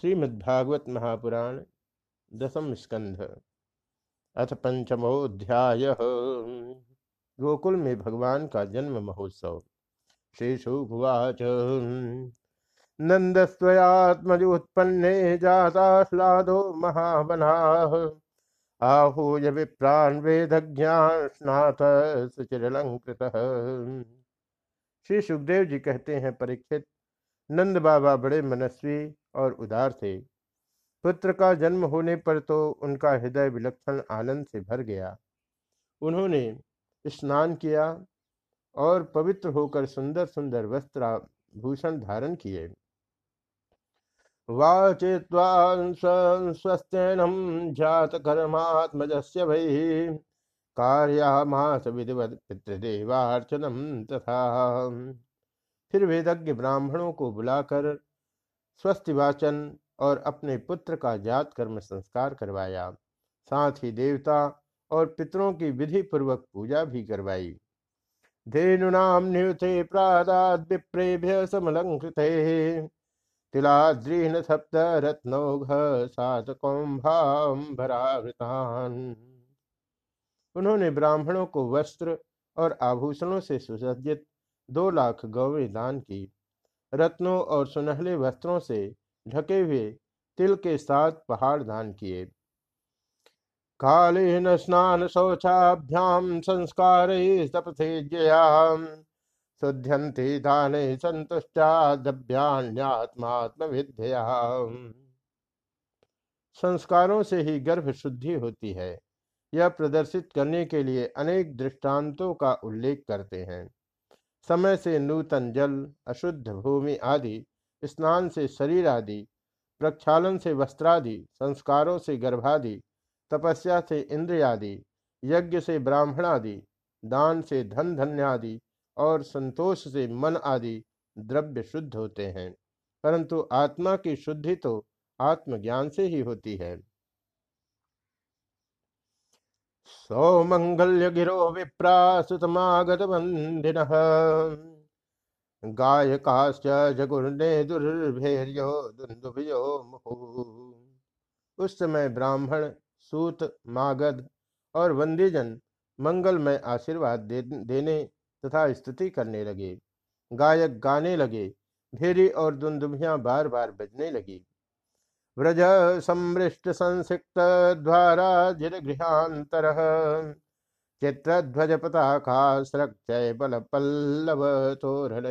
श्रीमद्भागवत महापुराण दसम स्कंध। अथ पंचमोध्याय गोकुल में भगवान का जन्म महोत्सव। नंदस्वयात्मज उत्पन्ने जाताह्लादो महावना। आहूय विप्राण वेदज्ञान स्नाथ सुचिरलंकृत श्री सुखदेव जी कहते हैं, परीक्षित, नंद बाबा बड़े मनस्वी और उदार थे। पुत्र का जन्म होने पर तो उनका हृदय विलक्षण आनंद से भर गया। उन्होंने स्नान किया और पवित्र होकर सुंदर सुंदर वस्त्र भूषण धारण किए वाचित्वा स्वस्थनम जात कर्मात्मजस्य वही कार्यामास विधिवत पितृदेवार्चनम तथा। फिर वेदज्ञ ब्राह्मणों को बुलाकर स्वस्थ वाचन और अपने पुत्र का जात कर्म संस्कार करवाया। साथ ही देवता और पितरों की विधि पूर्वक पूजा भी करवाई। धेनुनाम नियुते प्रादाद विप्रेभ्य समलंकृत। तिलाद्रीन सप्त रत्नौघ सात कुंभावृतान उन्होंने ब्राह्मणों को वस्त्र और आभूषणों से सुसज्जित दो लाख गौवें दान की रत्नों और सुनहले वस्त्रों से ढके हुए तिल के साथ पहाड़ दान किए। कालीन स्नान शौचाभ्याम संस्कार शुद्ध्यंति दान संतुष्टाद्यात्मात्म विद्या संस्कारों से ही गर्भ शुद्धि होती है। यह प्रदर्शित करने के लिए अनेक दृष्टांतों का उल्लेख करते हैं। समय से नूतन जल, अशुद्ध भूमि आदि, स्नान से शरीर आदि, प्रक्षालन से वस्त्रादि, संस्कारों से गर्भादि, तपस्या से इंद्र आदि यज्ञ से ब्राह्मण आदि दान से धन धन्य आदि और संतोष से मन आदि द्रव्य शुद्ध होते हैं, परंतु आत्मा की शुद्धि तो आत्मज्ञान से ही होती है। सौमंगल्य गिरो विप्रा सुतमागत बंधिन गायकाश्च जगुर्ने दुर्भेर्यो दुंदुभयो उस समय ब्राह्मण सूत मागध और वंदीजन मंगलमय आशीर्वाद दे, देने तथा स्तुति करने लगे। गायक गाने लगे भेरी और दुंदुभियाँ बार बार बजने लगी। व्रज सम्मृष्ट संसिक्त द्वारा जिरगृहांतर चित्रध्वज पताका स्रक्षय बल पल्लव तोरण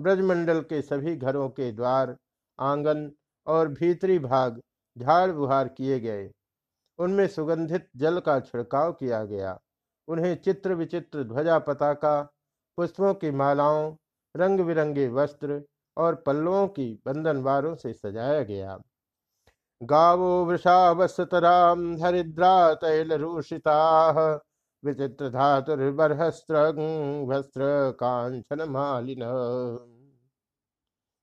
ब्रजमंडल के सभी घरों के द्वार, आँगन और भीतरी भाग झाड़ बुहार किए गए। उनमें सुगंधित जल का छिड़काव किया गया। उन्हें चित्र विचित्र ध्वजा पताका, पुष्पों की मालाओं, रंग बिरंगे वस्त्र और पल्लवों की बंधनवारों से सजाया गया। गावो वृषावसतराम हरिद्रा तैल रूषिता विचित्र धातुर्बरहस्त्र वस्त्र कांचन मालिन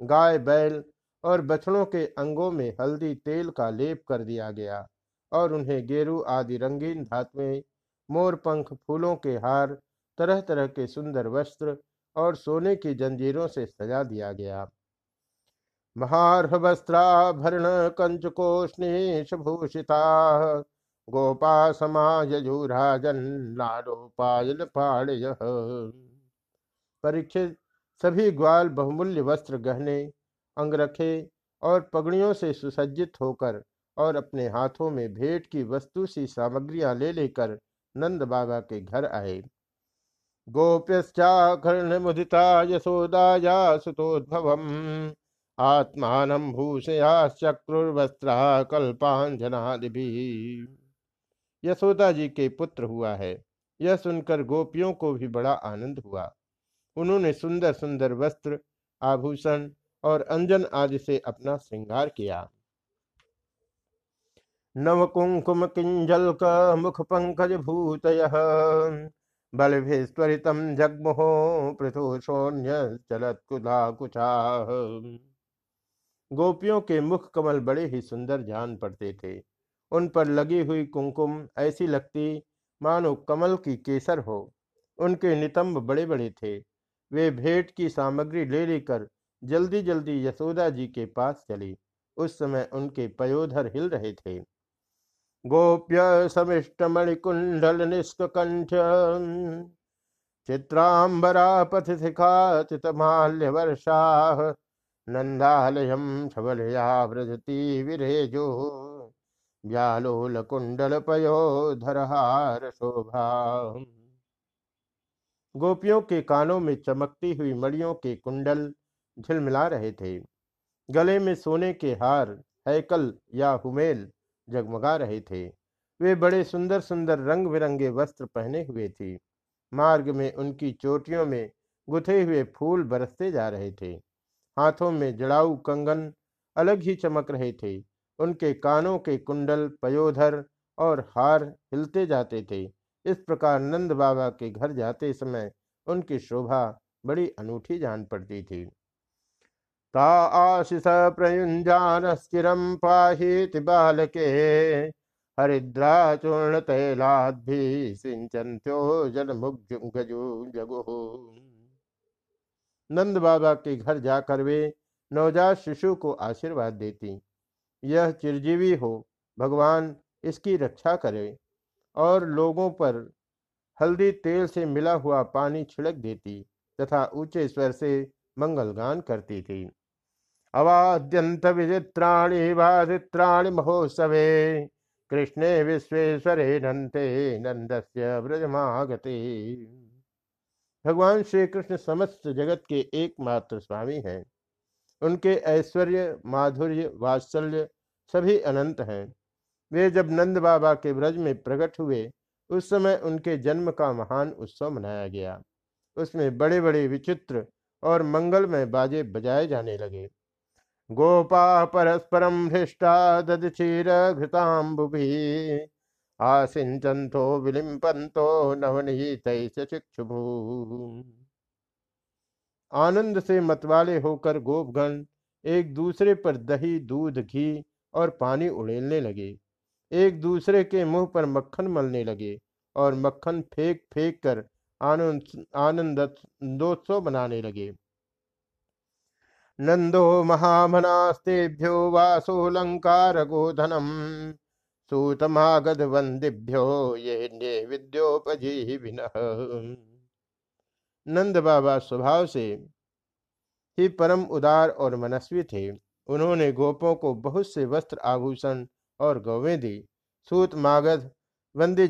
गाय, बैल और बछड़ों के अंगों में हल्दी तेल का लेप कर दिया गया और उन्हें गेरू आदि रंगीन धातुएँ, मोर पंख, फूलों के हार तरह तरह के सुंदर वस्त्र और सोने की जंजीरों से सजा दिया गया। महारह वस्त्राभरण कंचकोष्णीषभूषिता गोपा समाजूराजन नाडोपायल पाड़य परीक्षित सभी ग्वाल बहुमूल्य वस्त्र गहने अंगरखे और पगड़ियों से सुसज्जित होकर और अपने हाथों में भेंट की वस्तु सी सामग्रियाँ ले लेकर नंद बाबा के घर आए। गोप्यश्चाकर्णमुदिता यशोदाया सुतोद्भवम् आत्मानं भूषयाश्चक्रुर्वस्त्रा कल्पांजनादिभिः यशोदा जी के पुत्र हुआ है। यह सुनकर गोपियों को भी बड़ा आनंद हुआ। उन्होंने सुंदर सुंदर वस्त्र, आभूषण और अंजन आदि से अपना श्रृंगार किया। नव कुंकुम किंजल का मुख पंकज भूत बलभिस्वरितम जगमुहो पृथुषोन्य चलत कुचा गोपियों के मुख कमल बड़े ही सुंदर जान पड़ते थे। उन पर लगी हुई कुमकुम ऐसी लगती, मानो कमल की केसर हो। उनके नितंब बड़े बड़े थे। वे भेंट की सामग्री ले लेकर जल्दी जल्दी यशोदा जी के पास चली। उस समय उनके पयोधर हिल रहे थे। गोप्य समिष्ट मणिकुंडल निष्कंठ चित्रांबरा पथ शिखाचित माल्य वर्षा नंदालयम छबलया व्रजती विरेजो। व्यालोल कुंडल पयोधरहार शोभा गोपियों के कानों में चमकती हुई मड़ियों के कुंडल झिलमिला रहे थे। गले में सोने के हार, हैकल या हुमेल जगमगा रहे थे। वे बड़े सुंदर सुंदर रंग बिरंगे वस्त्र पहने हुए थे। मार्ग में उनकी चोटियों में गुथे हुए फूल बरसते जा रहे थे। हाथों में जड़ाऊ कंगन अलग ही चमक रहे थे। उनके कानों के कुंडल पयोधर और हार हिलते जाते थे। इस प्रकार नंद बाबा के घर जाते समय उनकी शोभा बड़ी अनूठी जान पड़ती थी। ता आशिष प्रयुंजान स्थिरम पाहित बालके। हरिद्रा चूर्ण तैलाद्भि सिंचन्त्यो जल जगु नंद बाबा के घर जाकर वे नवजात शिशु को आशीर्वाद देती। यह चिरजीवी हो, भगवान इसकी रक्षा करे। और लोगों पर हल्दी तेल से मिला हुआ पानी छिड़क देती तथा ऊँचे स्वर से मंगलगान करती थी। अवाद्यंत विचित्राणी वादित्राणी महोत्सवे। कृष्णे विश्वेश्वरे नंते नंदस्य व्रजमागते। भगवान श्री कृष्ण समस्त जगत के एकमात्र स्वामी हैं। उनके ऐश्वर्य, माधुर्य, वात्सल्य सभी अनंत हैं। वे जब नंद बाबा के व्रज में प्रकट हुए, उस समय उनके जन्म का महान उत्सव मनाया गया। उसमें बड़े बड़े विचित्र और मंगलमय बाजे बजाए जाने लगे। गोपा परस्परम हृष्टा दधीर घृताम्बुभि आसिंचंतो विलिम्पंतो नवनिहित आनंद से मतवाले होकर गोपगण एक दूसरे पर दही, दूध, घी और पानी उड़ेलने लगे। एक दूसरे के मुँह पर मक्खन मलने लगे और मक्खन फेंक फेंक कर आनंद आनंदोत्सव बनाने लगे। नंदो महामनास्तेभ्यो वासोलंकार गोधनम सूतमागध वंदिभ्यो ये ने विद्योपजी नंद बाबा स्वभाव से ही परम उदार और मनस्वी थे। उन्होंने गोपों को बहुत से वस्त्र आभूषण और गौवें दी। सूत, मागध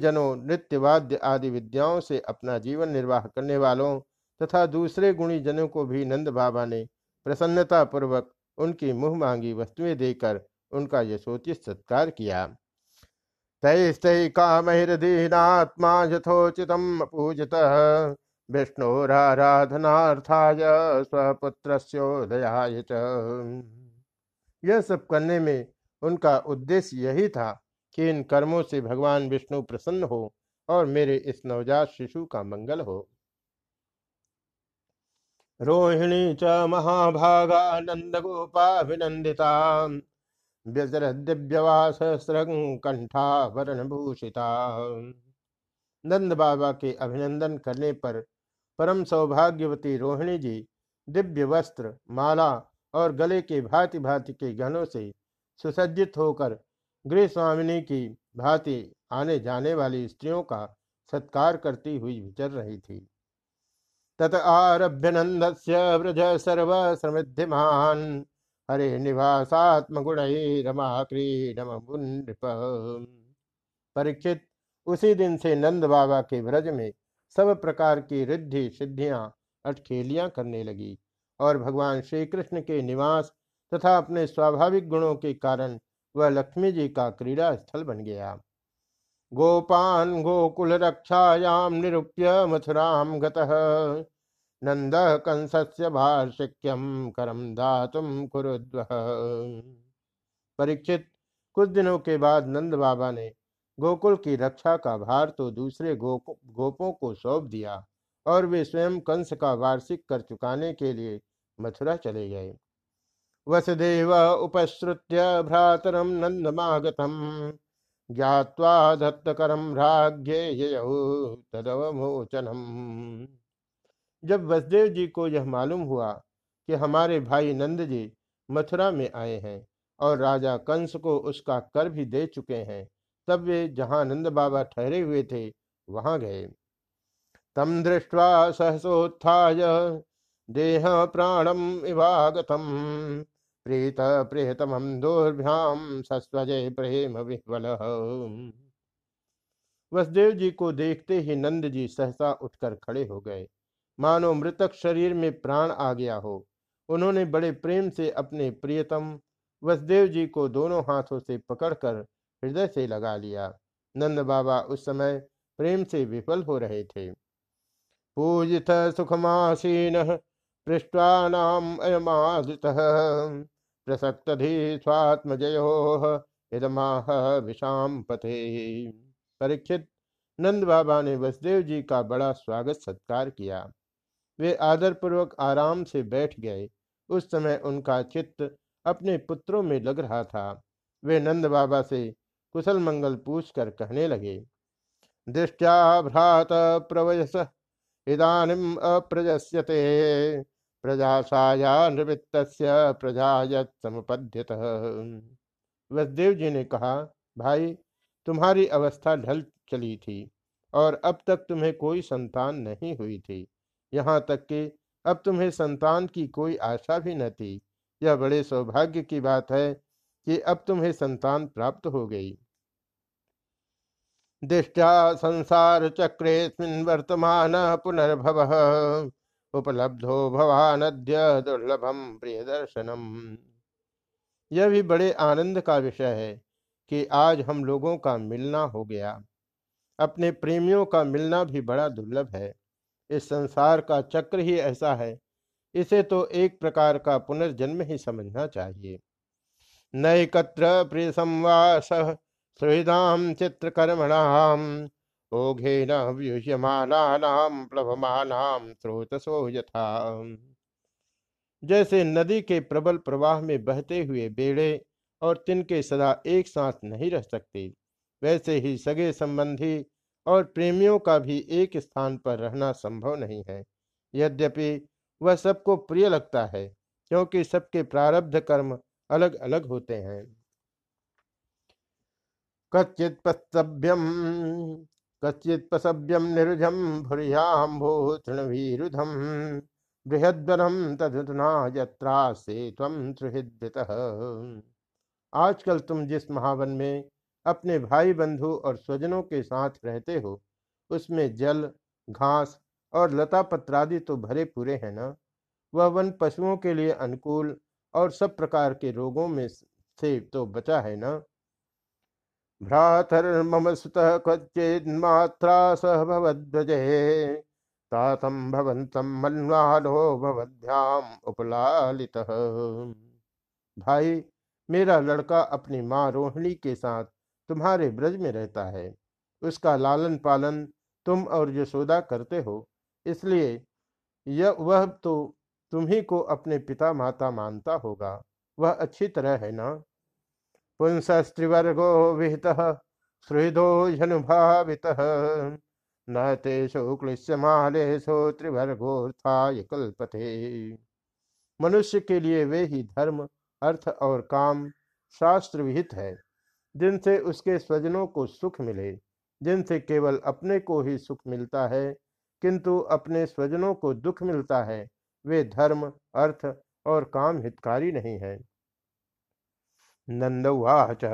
जनों नृत्य वाद्य आदि विद्याओं से अपना जीवन निर्वाह करने वालों तथा दूसरे गुणी जनों को भी नंद बाबा ने प्रसन्नता पूर्वक उनकी मुँह मांगी वस्तुएँ देकर उनका यशोचित सत्कार किया। तैस्तै कामहिर्दीनात्मा यथोचितम पूजत विष्णुराराधनार्थाय स्वपुत्रोदयाय यह सब करने में उनका उद्देश्य यही था कि इन कर्मों से भगवान विष्णु प्रसन्न हो और मेरे इस नवजात शिशु का मंगल हो। रोहिणी च महाभागा नंद गोपाभिनंदिता व्यजर दिव्यवास कंठा वरण भूषिता नंद बाबा के अभिनंदन करने पर परम सौभाग्यवती रोहिणी जी दिव्य वस्त्र, माला और गले के भांति भांति के गहनों से सुसज्जित होकर गृह स्वामिनी की भांति आने जाने वाली स्त्रियों का सत्कार करती हुई विचर रही थी। तत आरभ्य नंद व्रज सर्व समृद्धिमान हरे निवासात्म गुण रमा क्रीडम परीक्षित, उसी दिन से नंद बाबा के व्रज में सब प्रकार की रिद्धि सिद्धियाँ, अटखेलियाँ करने लगी और भगवान श्री कृष्ण के निवास तथा अपने स्वाभाविक गुणों के कारण वह लक्ष्मी जी का क्रीड़ा स्थल बन गया। गोपान गोकुल रक्षायाम निरूप्य मथुराम गतः। नंद कंसस्य भाषिक्यम करम दातुम कुरुद्व। परीक्षित कुछ दिनों के बाद नंद बाबा ने गोकुल की रक्षा का भार तो दूसरे गो, गोपों को सौंप दिया और वे स्वयं कंस का वार्षिक कर चुकाने के लिए मथुरा चले गए। वसुदेव उपश्रुत्य भ्रातरम नंदमागतम। ज्ञावा दत्तकरम राज्ञे तदवमोचनम। जब वसुदेव जी को यह मालूम हुआ कि हमारे भाई नंद जी मथुरा में आए हैं और राजा कंस को उसका कर भी दे चुके हैं, तब वे जहाँ नंद बाबा ठहरे हुए थे, वहाँ गए। तम दृष्ट्वा सहसोत्थाय, देह प्राणम इवागतम। प्रीत प्रियतम दुर्भ्याम सस्वजय प्रेम विह्वल। वसुदेव जी को देखते ही नंद जी सहसा उठकर खड़े हो गए। मानो मृतक शरीर में प्राण आ गया हो। उन्होंने बड़े प्रेम से अपने प्रियतम वसुदेव जी को दोनों हाथों से पकड़कर हृदय से लगा लिया। नंद बाबा उस समय प्रेम से विफल हो रहे थे। पूजित सुखमासीन इदमाह विषाम पथे। परीक्षित नंद बाबा ने वसुदेव जी का बड़ा स्वागत सत्कार किया। वे आदरपूर्वक आराम से बैठ गए। उस समय उनका चित्त अपने पुत्रों में लग रहा था। वे नंद बाबा से कुशल मंगल पूछ कर कहने लगे, दृष्टिया भ्रात प्रवयस, इदानीम अप्रजस्यते। प्रजा साया निवृत्त प्रजा समुपद्यत। वसुदेव जी ने कहा, भाई, तुम्हारी अवस्था ढल चली थी और अब तक तुम्हें कोई संतान नहीं हुई थी। यहाँ तक कि अब तुम्हें संतान की कोई आशा भी न थी। यह बड़े सौभाग्य की बात है कि अब तुम्हें संतान प्राप्त हो गई। दृष्टा संसार चक्रे वर्तमान पुनर्भव। उपलब्धो भवानद्य दुर्लभम प्रिय दर्शनम यह भी बड़े आनंद का विषय है कि आज हम लोगों का मिलना हो गया। अपने प्रेमियों का मिलना भी बड़ा दुर्लभ है। इस संसार का चक्र ही ऐसा है। इसे तो एक प्रकार का पुनर्जन्म ही समझना चाहिए। नैकत्र प्रिय संवास सुहृदाम चित्रकर्मणाम। व्यूह्यमानाम स्रोतसो यथा। जैसे नदी के प्रबल प्रवाह में बहते हुए बेड़े और तिनके सदा एक साथ नहीं रह सकते, वैसे ही सगे संबंधी और प्रेमियों का भी एक स्थान पर रहना संभव नहीं है। यद्यपि वह सबको प्रिय लगता है, क्योंकि सबके प्रारब्ध कर्म अलग अलग होते हैं। कच्चित पस्तभ्यम कच्चित पसभ्यम निरुझम भूतृणवीरुधम बृहद्वरम तदुना यत्रा से तम आजकल तुम जिस महावन में अपने भाई बंधु और स्वजनों के साथ रहते हो, उसमें जल, घास और लता पत्रादि तो भरे पूरे हैं ना? वह वन पशुओं के लिए अनुकूल और सब प्रकार के रोगों में से तो बचा है ना? भ्रातर मम सुत क्वचेद मात्रा सह भवध्वजे तातम भवंतम मन्वालो भवध्याम उपलालित। भाई, मेरा लड़का अपनी माँ रोहिणी के साथ तुम्हारे ब्रज में रहता है। उसका लालन पालन तुम और यशोदा करते हो, इसलिए यह वह तो तुम्ही को अपने पिता माता मानता होगा। वह अच्छी तरह है ना? पुंसस्त्रिवर्गो विहित, सुहृदो जनुभावित। न ते शुक्लिश्यमालेशो त्रिवर्गोत्थाय कल्पते। मनुष्य के लिए वे ही धर्म, अर्थ और काम शास्त्र विहित है, जिनसे उसके स्वजनों को सुख मिले, जिनसे केवल अपने को ही सुख मिलता है, किंतु अपने स्वजनों को दुख मिलता है। वे धर्म, अर्थ और काम हितकारी नहीं है। नंदवाच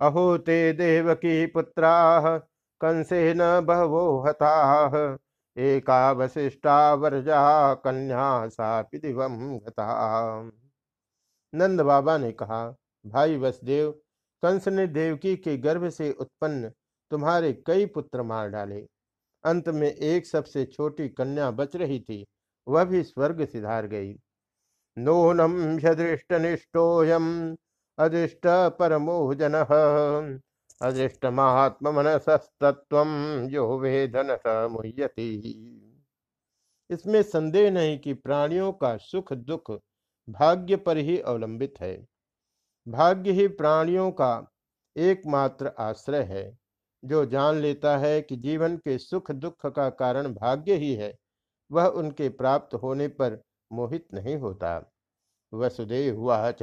अहो ते देवकी पुत्रा, कंसे न बहवो हता। एका वर्जा, कन्या सा दिवम गता। नंद बाबा ने कहा, भाई वसुदेव, कंस ने देवकी के गर्भ से उत्पन्न तुम्हारे कई पुत्र मार डाले। अंत में एक सबसे छोटी कन्या बच रही थी, वह भी स्वर्ग सिधार गई। नोनम निष्ठोयम अदृष्ट परमो जन अदृष्ट महात्म मनसस्तत्व यो वेदन मुह्यति। इसमें संदेह नहीं कि प्राणियों का सुख दुख भाग्य पर ही अवलंबित है। भाग्य ही प्राणियों का एकमात्र आश्रय है, जो जान लेता है कि जीवन के सुख दुख का कारण भाग्य ही है, वह उनके प्राप्त होने पर मोहित नहीं होता। वसुदेव वाच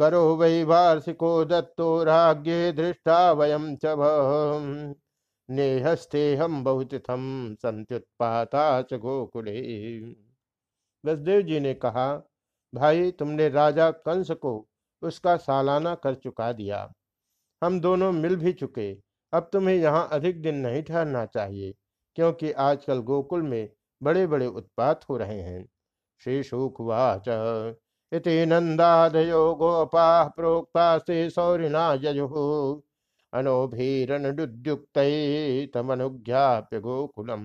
करो वै वार्षिको दत्तो राज्ञे दृष्टा वयम च नेहस्ते हम बहुतिथम संत्युत्पाता च गोकुले। वसुदेव जी ने कहा, भाई, तुमने राजा कंस को उसका सालाना कर चुका दिया। हम दोनों मिल भी चुके। अब तुम्हें यहाँ अधिक दिन नहीं ठहरना चाहिए, क्योंकि आजकल गोकुल में बड़े बड़े उत्पात हो रहे हैं। श्री शुकवाच इति नंदादयो गोपा प्रोक्ता से सौरिना यजु अनोभीरनुद्युक्त तमनुज्ञाप्य गोकुलम।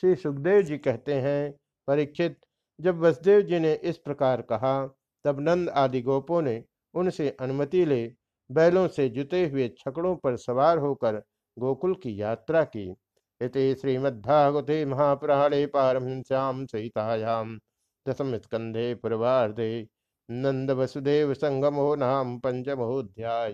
श्री सुखदेव जी कहते हैं, परीक्षित, जब वसुदेव जी ने इस प्रकार कहा, तब नंद आदि गोपों ने उनसे अनुमति ले, बैलों से जुते हुए छकड़ों पर सवार होकर गोकुल की यात्रा की। इति श्रीमद्भागवते महापुराणे पारमश्याम सहितायाम। दशम स्कंधे पूर्वाधे नंद वसुदेव संगमो नाम पंचमोध्याय